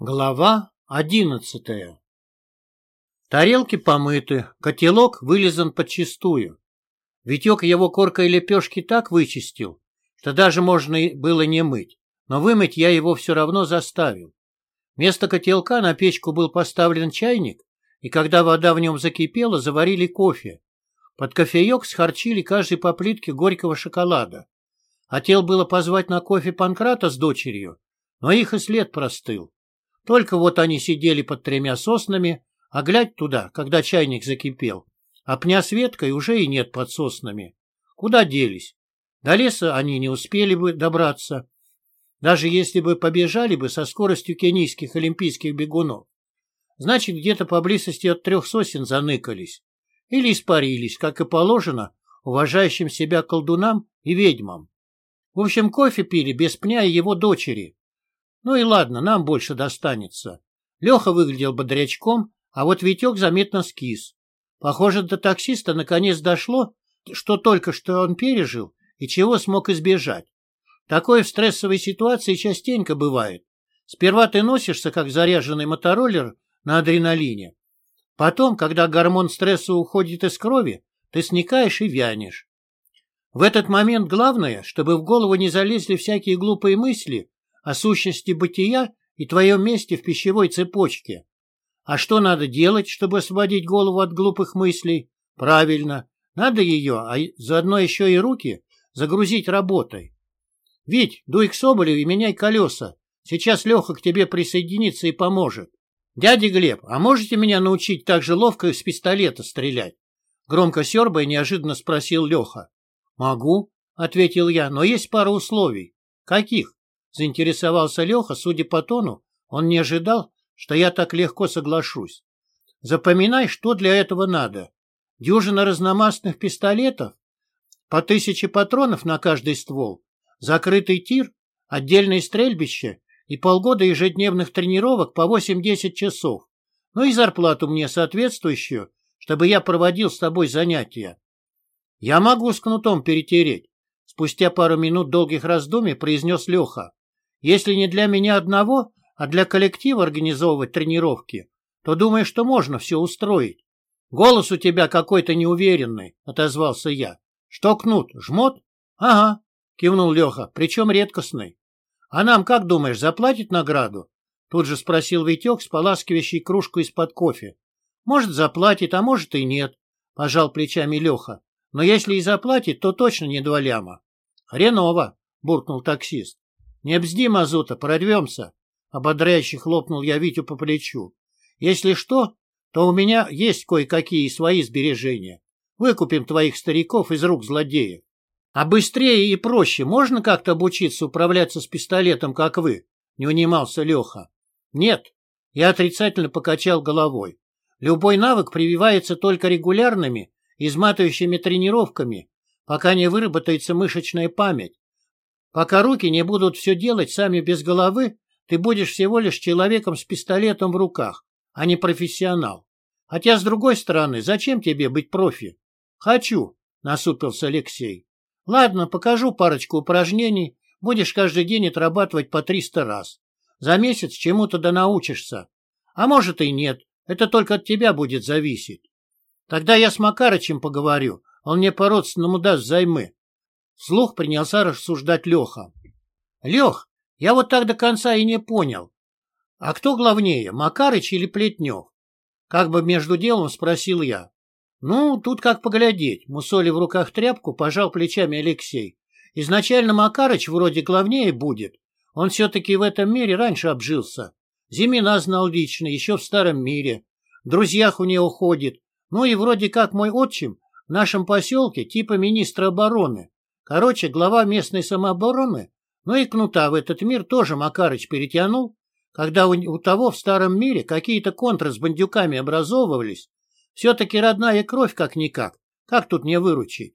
Глава одиннадцатая Тарелки помыты, котелок вылизан подчистую. Витек его коркой лепешки так вычистил, что даже можно было не мыть, но вымыть я его все равно заставил. Вместо котелка на печку был поставлен чайник, и когда вода в нем закипела, заварили кофе. Под кофеек схарчили каждый по плитке горького шоколада. Хотел было позвать на кофе Панкрата с дочерью, но их и след простыл. Только вот они сидели под тремя соснами, а глядь туда, когда чайник закипел, а пня с веткой уже и нет под соснами. Куда делись? До леса они не успели бы добраться, даже если бы побежали бы со скоростью кенийских олимпийских бегунов. Значит, где-то поблизости от трех сосен заныкались. Или испарились, как и положено, уважающим себя колдунам и ведьмам. В общем, кофе пили без пня и его дочери, ну и ладно, нам больше достанется. Леха выглядел бодрячком, а вот Витек заметно скис. Похоже, до таксиста наконец дошло, что только что он пережил и чего смог избежать. Такое в стрессовой ситуации частенько бывает. Сперва ты носишься, как заряженный мотороллер на адреналине. Потом, когда гормон стресса уходит из крови, ты сникаешь и вянешь. В этот момент главное, чтобы в голову не залезли всякие глупые мысли о сущности бытия и твоем месте в пищевой цепочке. А что надо делать, чтобы освободить голову от глупых мыслей? Правильно, надо ее, а заодно еще и руки, загрузить работой. Вить, дуй к Соболеву и меняй колеса. Сейчас Леха к тебе присоединится и поможет. Дядя Глеб, а можете меня научить так же ловко с пистолета стрелять? Громко сербая неожиданно спросил Леха. Могу, ответил я, но есть пара условий. Каких? Заинтересовался Леха, судя по тону, он не ожидал, что я так легко соглашусь. Запоминай, что для этого надо. Дюжина разномастных пистолетов, по тысяче патронов на каждый ствол, закрытый тир, отдельное стрельбище и полгода ежедневных тренировок по 8-10 часов. Ну и зарплату мне соответствующую, чтобы я проводил с тобой занятия. Я могу с кнутом перетереть. Спустя пару минут долгих раздумий произнес Леха. Если не для меня одного, а для коллектива организовывать тренировки, то думаю, что можно все устроить. Голос у тебя какой-то неуверенный, — отозвался я. Что, Кнут, жмот? Ага, — кивнул Леха, — причем редкостный. А нам, как думаешь, заплатит награду? Тут же спросил Витек, споласкивающий кружку из-под кофе. Может, заплатит, а может и нет, — пожал плечами Леха. Но если и заплатит, то точно не два ляма. Хреново, — буркнул таксист. «Не бзди, Мазута, прорвемся!» Ободряюще хлопнул я Витю по плечу. «Если что, то у меня есть кое-какие свои сбережения. Выкупим твоих стариков из рук злодеев. А быстрее и проще можно как-то обучиться управляться с пистолетом, как вы?» Не унимался Леха. «Нет». Я отрицательно покачал головой. Любой навык прививается только регулярными, изматывающими тренировками, пока не выработается мышечная память, Пока руки не будут все делать сами без головы, ты будешь всего лишь человеком с пистолетом в руках, а не профессионал. Хотя, с другой стороны, зачем тебе быть профи? Хочу, насупился Алексей. Ладно, покажу парочку упражнений, будешь каждый день отрабатывать по 300 раз. За месяц чему-то да научишься. А может и нет, это только от тебя будет зависеть. Тогда я с Макарычем поговорю, он мне по-родственному даст займы. Слух принялся рассуждать Леха. Лех, я вот так до конца и не понял. А кто главнее, Макарыч или Плетнев? Как бы между делом спросил я. Ну, тут как поглядеть. Мусоли в руках тряпку, пожал плечами Алексей. Изначально Макарыч вроде главнее будет. Он все-таки в этом мире раньше обжился. Зимина знал лично, еще в старом мире. В друзьях у него ходит. Ну и вроде как мой отчим в нашем поселке типа министра обороны. Короче, глава местной самообороны, ну и кнута в этот мир тоже Макарыч перетянул, когда у, у того в старом мире какие-то контры с бандюками образовывались. Все-таки родная кровь как-никак. Как тут не выручить?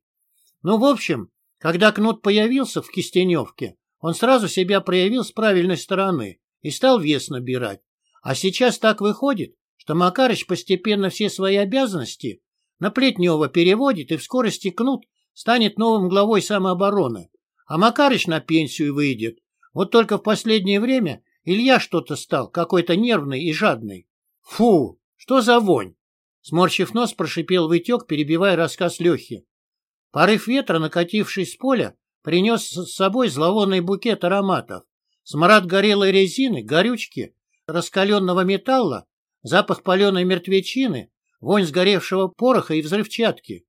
Ну, в общем, когда кнут появился в Кистеневке, он сразу себя проявил с правильной стороны и стал вес набирать. А сейчас так выходит, что Макарыч постепенно все свои обязанности на Плетнева переводит, и в скорости кнут станет новым главой самообороны, а Макарыч на пенсию выйдет. Вот только в последнее время Илья что-то стал, какой-то нервный и жадный. Фу, что за вонь? Сморщив нос, прошипел Витек, перебивая рассказ Лехи. Порыв ветра, накативший с поля, принес с собой зловонный букет ароматов. Смрад горелой резины, горючки, раскаленного металла, запах паленой мертвечины, вонь сгоревшего пороха и взрывчатки.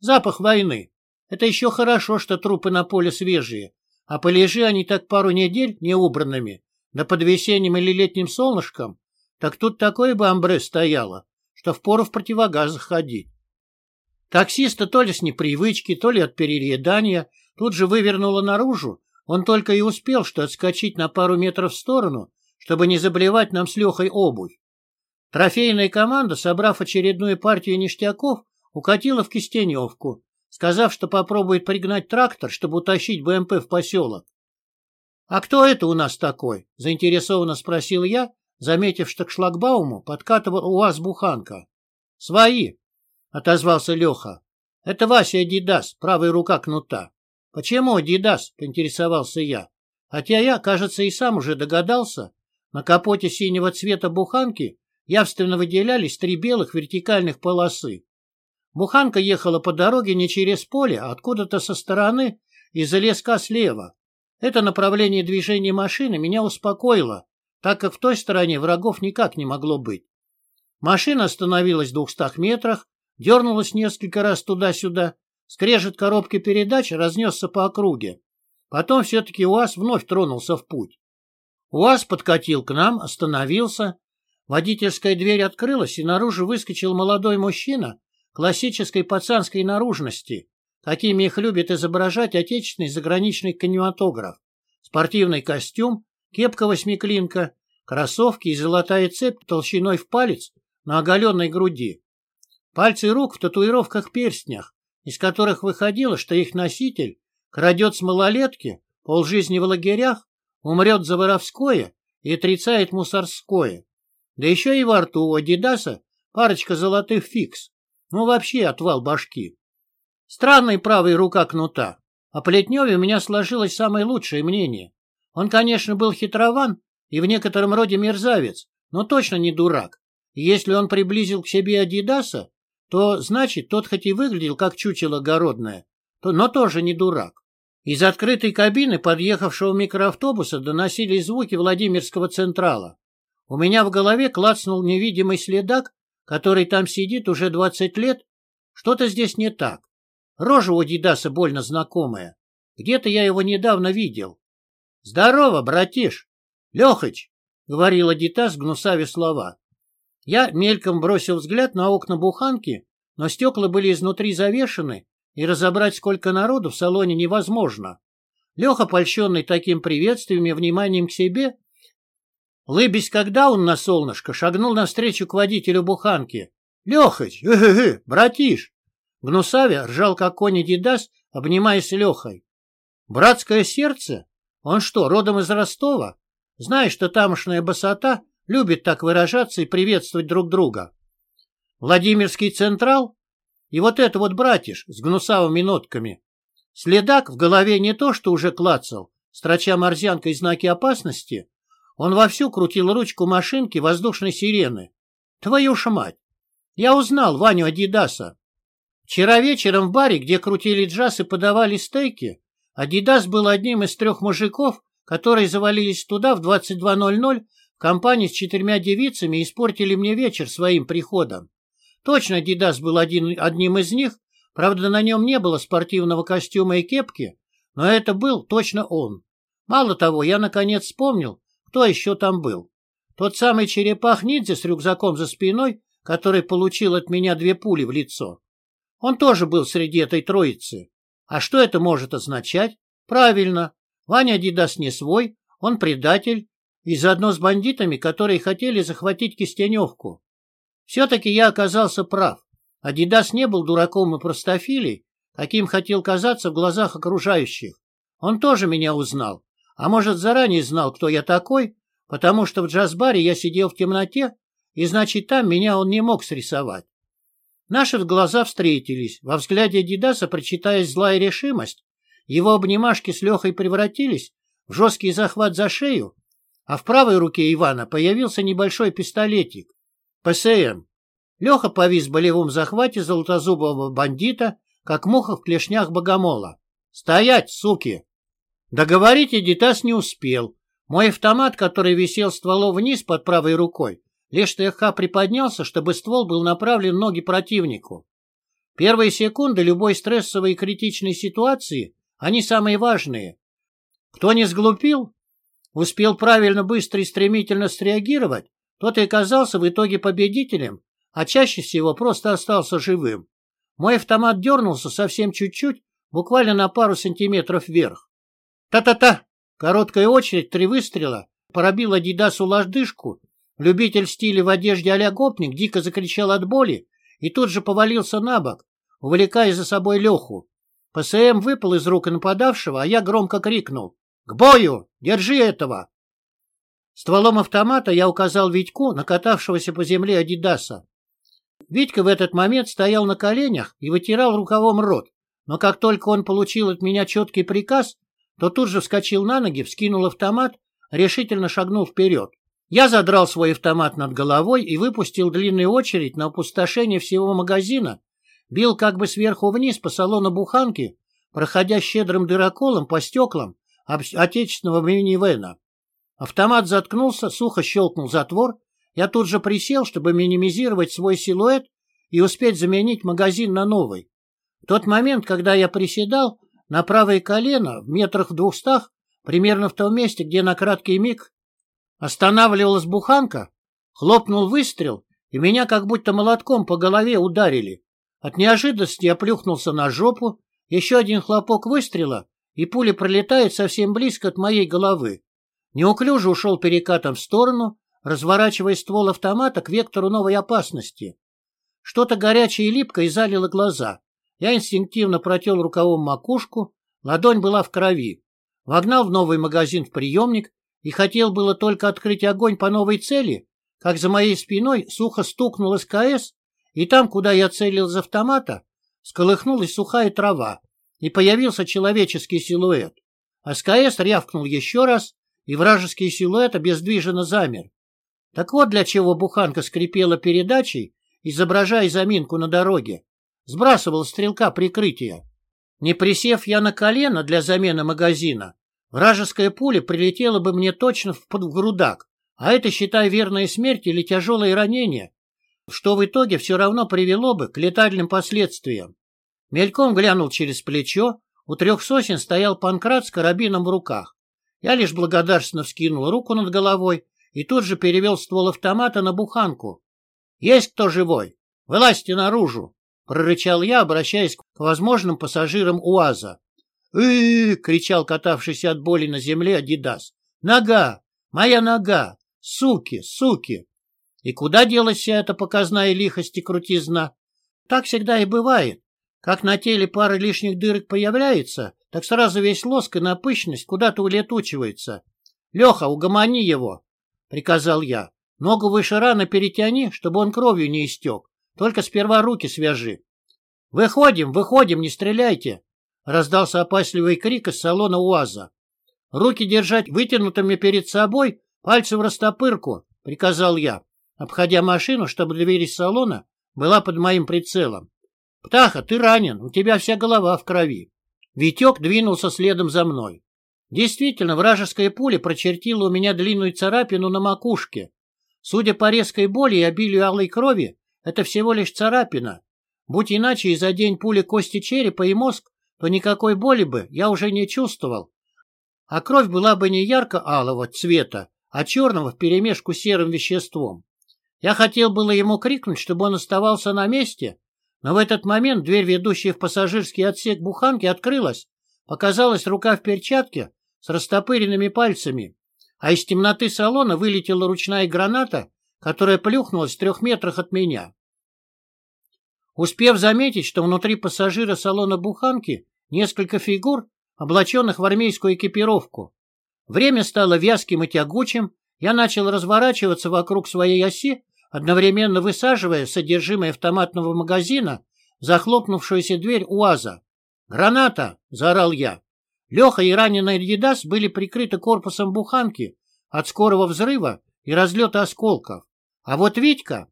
Запах войны. Это еще хорошо, что трупы на поле свежие, а полежи они так пару недель неубранными, да под весенним или летним солнышком, так тут такое бы амбре стояло, что впору в противогазах ходить. Таксиста то ли с непривычки, то ли от переедания тут же вывернуло наружу, он только и успел, что отскочить на пару метров в сторону, чтобы не заблевать нам с Лехой обувь. Трофейная команда, собрав очередную партию ништяков, укатила в Кистеневку, сказав, что попробует пригнать трактор, чтобы утащить БМП в поселок. — А кто это у нас такой? — заинтересованно спросил я, заметив, что к шлагбауму подкатывал УАЗ-буханка. — Свои, — отозвался Леха. — Это Вася Адидас, правая рука кнута. — Почему Адидас? — поинтересовался я. Хотя я, кажется, и сам уже догадался. На капоте синего цвета буханки явственно выделялись три белых вертикальных полосы. Буханка ехала по дороге не через поле, а откуда-то со стороны, из-за леска слева. Это направление движения машины меня успокоило, так как в той стороне врагов никак не могло быть. Машина остановилась в двухстах метрах, дернулась несколько раз туда-сюда, скрежет коробки передач разнесся по округе. Потом все-таки УАЗ вновь тронулся в путь. УАЗ подкатил к нам, остановился. Водительская дверь открылась, и наружу выскочил молодой мужчина классической пацанской наружности, какими их любит изображать отечественный заграничный кинематограф. Спортивный костюм, кепка восьмиклинка, кроссовки и золотая цепь толщиной в палец на оголенной груди. Пальцы рук в татуировках-перстнях, из которых выходило, что их носитель крадет с малолетки, полжизни в лагерях, умрет за воровское и отрицает мусорское. Да еще и во рту у Адидаса парочка золотых фикс. Ну, вообще отвал башки. Странная правая рука кнута. О Плетневе у меня сложилось самое лучшее мнение. Он, конечно, был хитрован и в некотором роде мерзавец, но точно не дурак. И если он приблизил к себе Адидаса, то, значит, тот хоть и выглядел как чучело городное, то, но тоже не дурак. Из открытой кабины подъехавшего микроавтобуса доносились звуки Владимирского Централа. У меня в голове клацнул невидимый следак, который там сидит уже двадцать лет, что-то здесь не так. Рожа у Дидаса больно знакомая. Где-то я его недавно видел. — Здорово, братиш! — Лехач! — говорила Дитас, гнусаве слова. Я мельком бросил взгляд на окна буханки, но стекла были изнутри завешены, и разобрать, сколько народу в салоне невозможно. Леха, польщенный таким приветствием и вниманием к себе, Лыбясь, когда он на солнышко, шагнул навстречу к водителю буханки. — Лехач, э-э-э, братиш! Гнусавя ржал, как кони Дидас, обнимаясь Лехой. — Братское сердце? Он что, родом из Ростова? Знаешь, что тамошная басота любит так выражаться и приветствовать друг друга. Владимирский Централ? И вот это вот братиш с гнусавыми нотками. Следак в голове не то, что уже клацал, строча морзянкой знаки опасности, он вовсю крутил ручку машинки воздушной сирены. Твою ж мать! Я узнал Ваню Адидаса. Вчера вечером в баре, где крутили джаз и подавали стейки, Адидас был одним из трех мужиков, которые завалились туда в 22.00 в компании с четырьмя девицами и испортили мне вечер своим приходом. Точно Адидас был один, одним из них, правда, на нем не было спортивного костюма и кепки, но это был точно он. Мало того, я наконец вспомнил, кто еще там был? Тот самый черепах-ниндзя с рюкзаком за спиной, который получил от меня две пули в лицо. Он тоже был среди этой троицы. А что это может означать? Правильно, Ваня Дидас не свой, он предатель, и заодно с бандитами, которые хотели захватить Кистеневку. Все-таки я оказался прав. Адидас не был дураком и простофилей, каким хотел казаться в глазах окружающих. Он тоже меня узнал, а может, заранее знал, кто я такой, потому что в джаз-баре я сидел в темноте, и значит, там меня он не мог срисовать. Наши глаза встретились, во взгляде Дидаса прочитаясь злая решимость, его обнимашки с Лехой превратились в жесткий захват за шею, а в правой руке Ивана появился небольшой пистолетик. ПСМ. Леха повис в болевом захвате золотозубого бандита, как муха в клешнях богомола. «Стоять, суки!» Договорить Эдитас не успел. Мой автомат, который висел стволом вниз под правой рукой, лишь слегка приподнялся, чтобы ствол был направлен в ноги противнику. Первые секунды любой стрессовой и критичной ситуации, они самые важные. Кто не сглупил, успел правильно, быстро и стремительно среагировать, тот и оказался в итоге победителем, а чаще всего просто остался живым. Мой автомат дернулся совсем чуть-чуть, буквально на пару сантиметров вверх. Та-та-та! Короткая очередь, три выстрела, пробила Дидасу лодыжку. Любитель стиля в одежде а гопник дико закричал от боли и тут же повалился на бок, увлекая за собой Леху. ПСМ выпал из рук нападавшего, а я громко крикнул. «К бою! Держи этого!» Стволом автомата я указал Витьку, накатавшегося по земле Адидаса. Витька в этот момент стоял на коленях и вытирал рукавом рот, но как только он получил от меня четкий приказ, то тут же вскочил на ноги, вскинул автомат, решительно шагнул вперед. Я задрал свой автомат над головой и выпустил длинную очередь на опустошение всего магазина, бил как бы сверху вниз по салону буханки, проходя щедрым дыроколом по стеклам отечественного минивэна. Автомат заткнулся, сухо щелкнул затвор. Я тут же присел, чтобы минимизировать свой силуэт и успеть заменить магазин на новый. В тот момент, когда я приседал, на правое колено, в метрах в двухстах, примерно в том месте, где на краткий миг останавливалась буханка, хлопнул выстрел, и меня как будто молотком по голове ударили. От неожиданности я плюхнулся на жопу, еще один хлопок выстрела, и пуля пролетает совсем близко от моей головы. Неуклюже ушел перекатом в сторону, разворачивая ствол автомата к вектору новой опасности. Что-то горячее и липкое залило глаза. Я инстинктивно протел рукавом макушку, ладонь была в крови. Вогнал в новый магазин в приемник и хотел было только открыть огонь по новой цели, как за моей спиной сухо стукнул СКС, и там, куда я целил из автомата, сколыхнулась сухая трава, и появился человеческий силуэт. СКС рявкнул еще раз, и вражеский силуэт обездвиженно замер. Так вот для чего буханка скрипела передачей, изображая заминку на дороге сбрасывал стрелка прикрытия. Не присев я на колено для замены магазина, вражеская пуля прилетела бы мне точно в грудак, а это, считай, верная смерть или тяжелое ранение, что в итоге все равно привело бы к летальным последствиям. Мельком глянул через плечо, у трех сосен стоял Панкрат с карабином в руках. Я лишь благодарственно вскинул руку над головой и тут же перевел ствол автомата на буханку. «Есть кто живой? Вылазьте наружу!» — прорычал я, обращаясь к возможным пассажирам УАЗа. «Э-э-э!» — кричал катавшийся от боли на земле Адидас. «Нога! Моя нога! Суки! Суки!» И куда делась вся эта показная лихость и крутизна? Так всегда и бывает. Как на теле пара лишних дырок появляется, так сразу весь лоск и напыщенность куда-то улетучивается. «Леха, угомони его!» — приказал я. «Ногу выше раны перетяни, чтобы он кровью не истек. Только сперва руки свяжи. «Выходим, выходим, не стреляйте!» Раздался опасливый крик из салона УАЗа. «Руки держать вытянутыми перед собой, пальцы в растопырку», — приказал я, обходя машину, чтобы дверь из салона была под моим прицелом. «Птаха, ты ранен, у тебя вся голова в крови». Витек двинулся следом за мной. Действительно, вражеская пуля прочертила у меня длинную царапину на макушке. Судя по резкой боли и обилию алой крови, это всего лишь царапина. Будь иначе из-за день пули кости черепа и мозг, то никакой боли бы я уже не чувствовал. А кровь была бы не ярко-алого цвета, а черного вперемешку с серым веществом. Я хотел было ему крикнуть, чтобы он оставался на месте, но в этот момент дверь, ведущая в пассажирский отсек буханки, открылась. Показалась рука в перчатке с растопыренными пальцами, а из темноты салона вылетела ручная граната которая плюхнулась в трех метрах от меня. Успев заметить, что внутри пассажира салона буханки несколько фигур, облаченных в армейскую экипировку. Время стало вязким и тягучим, я начал разворачиваться вокруг своей оси, одновременно высаживая содержимое автоматного магазина захлопнувшуюся дверь УАЗа. «Граната!» — заорал я. Леха и раненый Едас были прикрыты корпусом буханки, от скорого взрыва и разлета осколков. А вот Витька...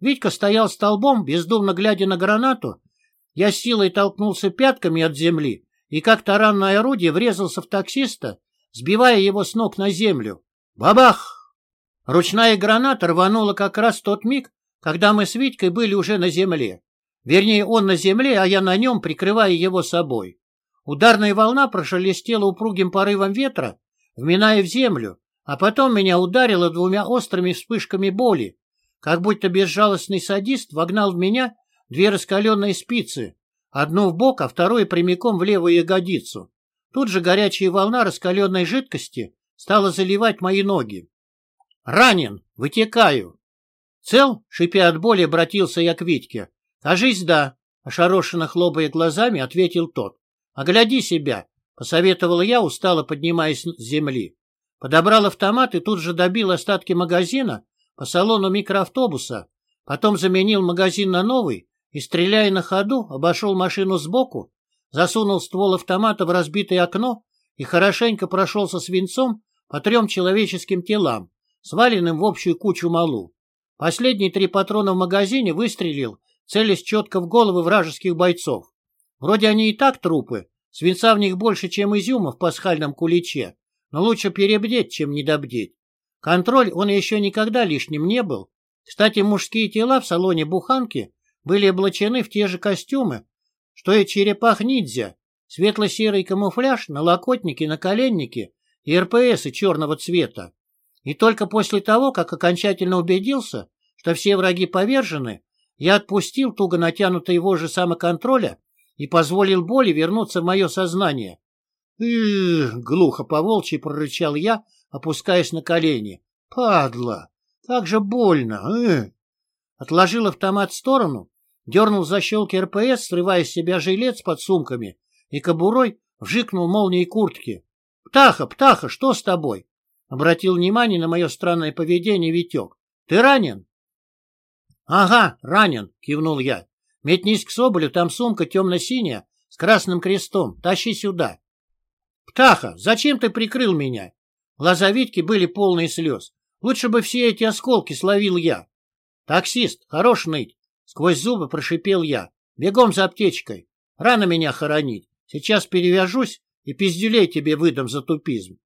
Витька стоял столбом, бездумно глядя на гранату. Я силой толкнулся пятками от земли и как таранное орудие врезался в таксиста, сбивая его с ног на землю. Бабах! Ручная граната рванула как раз тот миг, когда мы с Витькой были уже на земле. Вернее, он на земле, а я на нем, прикрывая его собой. Ударная волна прошелестела упругим порывом ветра, вминая в землю, а потом меня ударило двумя острыми вспышками боли, как будто безжалостный садист вогнал в меня две раскаленные спицы, одну в бок, а вторую прямиком в левую ягодицу. Тут же горячая волна раскаленной жидкости стала заливать мои ноги. «Ранен! Вытекаю!» «Цел?» — шипя от боли, обратился я к Витьке. «Кажись, да!» — ошарашенно хлопая глазами, ответил тот. «Огляди себя!» — посоветовал я, устало поднимаясь с земли. Подобрал автомат и тут же добил остатки магазина по салону микроавтобуса, потом заменил магазин на новый и, стреляя на ходу, обошел машину сбоку, засунул ствол автомата в разбитое окно и хорошенько прошелся свинцом по трем человеческим телам, сваленным в общую кучу малу. Последние три патрона в магазине выстрелил, целясь четко в головы вражеских бойцов. Вроде они и так трупы, свинца в них больше, чем изюма в пасхальном куличе, но лучше перебдеть, чем недобдеть. Контроль он еще никогда лишним не был. Кстати, мужские тела в салоне буханки были облачены в те же костюмы, что и черепах-ниндзя, светло-серый камуфляж, налокотники, наколенники и РПСы черного цвета. И только после того, как окончательно убедился, что все враги повержены, я отпустил туго натянутый вожжи самоконтроля и позволил боли вернуться в мое сознание. Глухо по-волчьи прорычал я, опускаясь на колени. «Падла! Как же больно! Эх!» Отложил автомат в сторону, дернул защелки РПС, срывая с себя жилет с подсумками, и кобурой вжикнул молнией куртки. «Птаха, Птаха, что с тобой?» Обратил внимание на мое странное поведение Витек. «Ты ранен?» «Ага, ранен», — кивнул я. «Метнись к Соболю, там сумка темно-синяя с красным крестом. Тащи сюда». «Птаха, зачем ты прикрыл меня?» Глаза Витьки были полные слез. «Лучше бы все эти осколки словил я». «Таксист, хорош ныть!» Сквозь зубы прошипел я. «Бегом за аптечкой. Рано меня хоронить. Сейчас перевяжусь и пиздюлей тебе выдам за тупизм».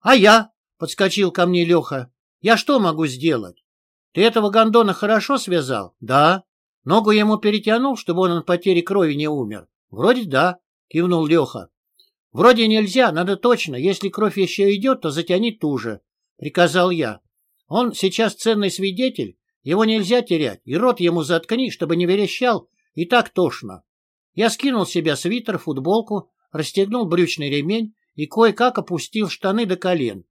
«А я?» — подскочил ко мне Леха. «Я что могу сделать?» «Ты этого гондона хорошо связал?» «Да». «Ногу ему перетянул, чтобы он от потери крови не умер?» «Вроде да», — кивнул Леха. «Вроде нельзя, надо точно. Если кровь еще идет, то затяни туже», — приказал я. «Он сейчас ценный свидетель, его нельзя терять, и рот ему заткни, чтобы не верещал, и так тошно». Я скинул с себя свитер, футболку, расстегнул брючный ремень и кое-как опустил штаны до колен.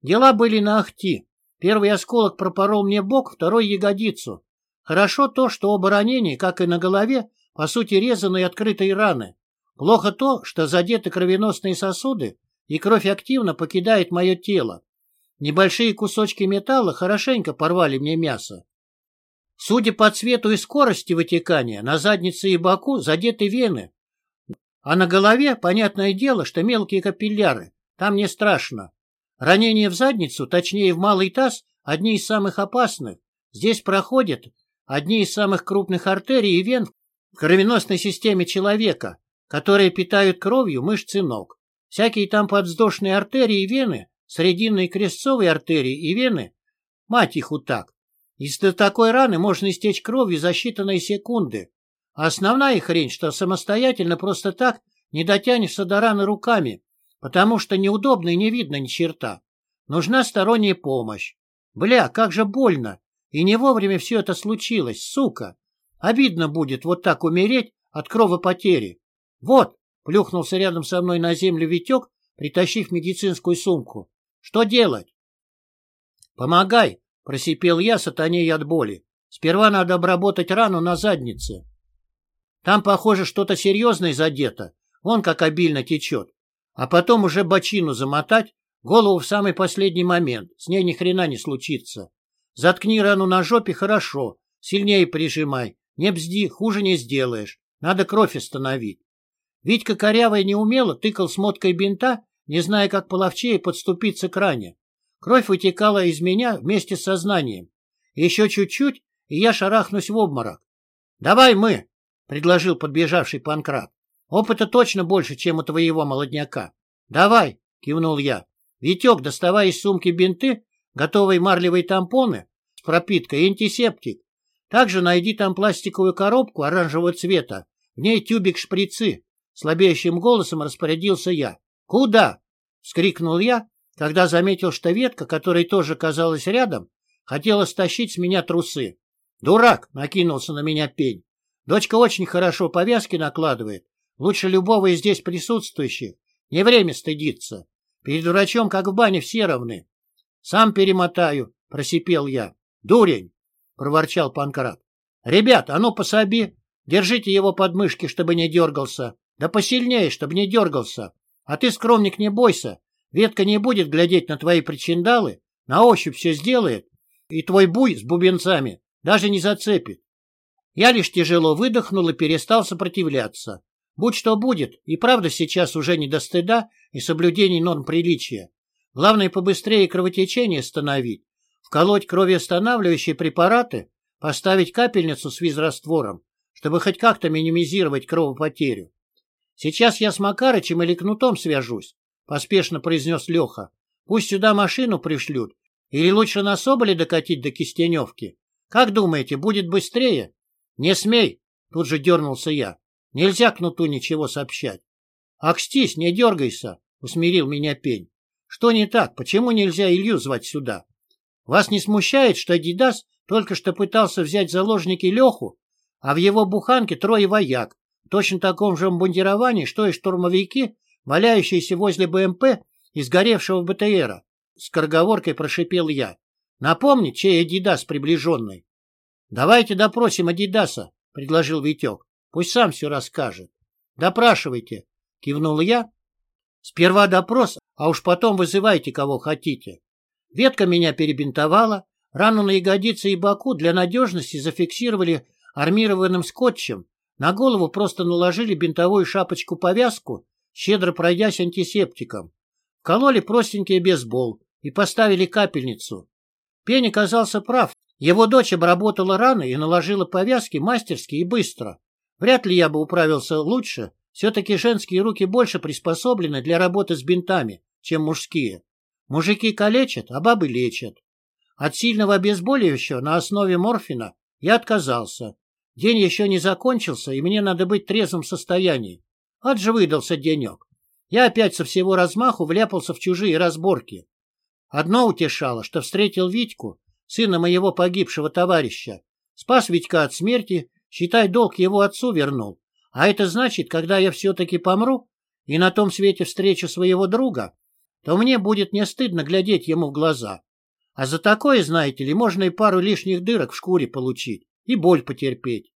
Дела были на ахти. Первый осколок пропорол мне бок, второй — ягодицу. Хорошо то, что оба ранения, как и на голове, по сути резаные открытые раны. Плохо то, что задеты кровеносные сосуды, и кровь активно покидает мое тело. Небольшие кусочки металла хорошенько порвали мне мясо. Судя по цвету и скорости вытекания, на заднице и боку задеты вены, а на голове, понятное дело, что мелкие капилляры, там не страшно. Ранение в задницу, точнее в малый таз, одни из самых опасных. Здесь проходят одни из самых крупных артерий и вен в кровеносной системе человека, которые питают кровью мышцы ног. Всякие там подвздошные артерии и вены, срединные крестцовые артерии и вены, мать их так. Из-за такой раны можно истечь кровью за считанные секунды. А основная хрень, что самостоятельно просто так не дотянешься до раны руками, потому что неудобно и не видно ни черта. Нужна сторонняя помощь. Бля, как же больно. И не вовремя все это случилось, сука. Обидно будет вот так умереть от кровопотери. «Вот!» — плюхнулся рядом со мной на землю Витек, притащив медицинскую сумку. «Что делать?» «Помогай!» — просипел я, сатанея от боли. «Сперва надо обработать рану на заднице. Там, похоже, что-то серьезное задето, вон как обильно течет. А потом уже бочину замотать, голову в самый последний момент, с ней ни хрена не случится. Заткни рану на жопе хорошо, сильнее прижимай, не бзди, хуже не сделаешь, надо кровь остановить. Витька корявая неумело тыкал смоткой бинта, не зная, как половчее подступиться к ране. Кровь вытекала из меня вместе с сознанием. Еще чуть-чуть, и я шарахнусь в обморок. — Давай мы, — предложил подбежавший Панкрат. — Опыта точно больше, чем у твоего молодняка. — Давай, — кивнул я. Витек, доставай из сумки бинты, готовые марлевые тампоны с пропиткой и антисептик. Также найди там пластиковую коробку оранжевого цвета, в ней тюбик-шприцы. Слабеющим голосом распорядился я. «Куда?» — вскрикнул я, когда заметил, что ветка, которая тоже казалась рядом, хотела стащить с меня трусы. «Дурак!» — накинулся на меня пень. «Дочка очень хорошо повязки накладывает. Лучше любого из здесь присутствующих. Не время стыдиться. Перед врачом, как в бане, все равны. Сам перемотаю, — просипел я. Дурень, — проворчал Панкрат. Ребят, а ну пособи. Держите его под мышки, чтобы не дергался. Да посильнее, чтобы не дергался. А ты, скромник, не бойся. Ветка не будет глядеть на твои причиндалы, на ощупь все сделает, и твой буй с бубенцами даже не зацепит. Я лишь тяжело выдохнул и перестал сопротивляться. Будь что будет, и правда сейчас уже не до стыда и соблюдений норм приличия. Главное побыстрее кровотечение остановить, вколоть кровоостанавливающие препараты, поставить капельницу с визраствором, чтобы хоть как-то минимизировать кровопотерю. Сейчас я с Макарычем или Кнутом свяжусь, поспешно произнес Леха. Пусть сюда машину пришлют, или лучше на Соболе докатить до Кистеневки. Как думаете, будет быстрее? Не смей, тут же дернулся я. Нельзя кнуту ничего сообщать. — Акстись, не дергайся, — усмирил меня пень. — Что не так? Почему нельзя Илью звать сюда? Вас не смущает, что Адидас только что пытался взять заложники Леху, а в его буханке трое вояк, точно таком же обмундировании, что и штурмовики, валяющиеся возле БМП и сгоревшего БТРа? С корговоркой прошипел я. Напомни, чей Адидас приближенный. — Давайте допросим Адидаса, — предложил Витек. Пусть сам все расскажет. Допрашивайте, кивнул я. Сперва допрос, а уж потом вызывайте, кого хотите. Ветка меня перебинтовала, рану на ягодице и боку для надежности зафиксировали армированным скотчем, на голову просто наложили бинтовую шапочку-повязку, щедро пройдясь антисептиком. Вкололи простенький бейсбол и поставили капельницу. Пень оказался прав. Его дочь обработала раны и наложила повязки мастерски и быстро. Вряд ли я бы управился лучше, все-таки женские руки больше приспособлены для работы с бинтами, чем мужские. Мужики калечат, а бабы лечат. От сильного обезболивающего на основе морфина я отказался. День еще не закончился, и мне надо быть в трезвом состоянии. От же выдался денек. Я опять со всего размаху вляпался в чужие разборки. Одно утешало, что встретил Витьку, сына моего погибшего товарища, спас Витька от смерти Считай, долг его отцу вернул. А это значит, когда я все-таки помру и на том свете встречу своего друга, то мне будет не стыдно глядеть ему в глаза. А за такое, знаете ли, можно и пару лишних дырок в шкуре получить, и боль потерпеть.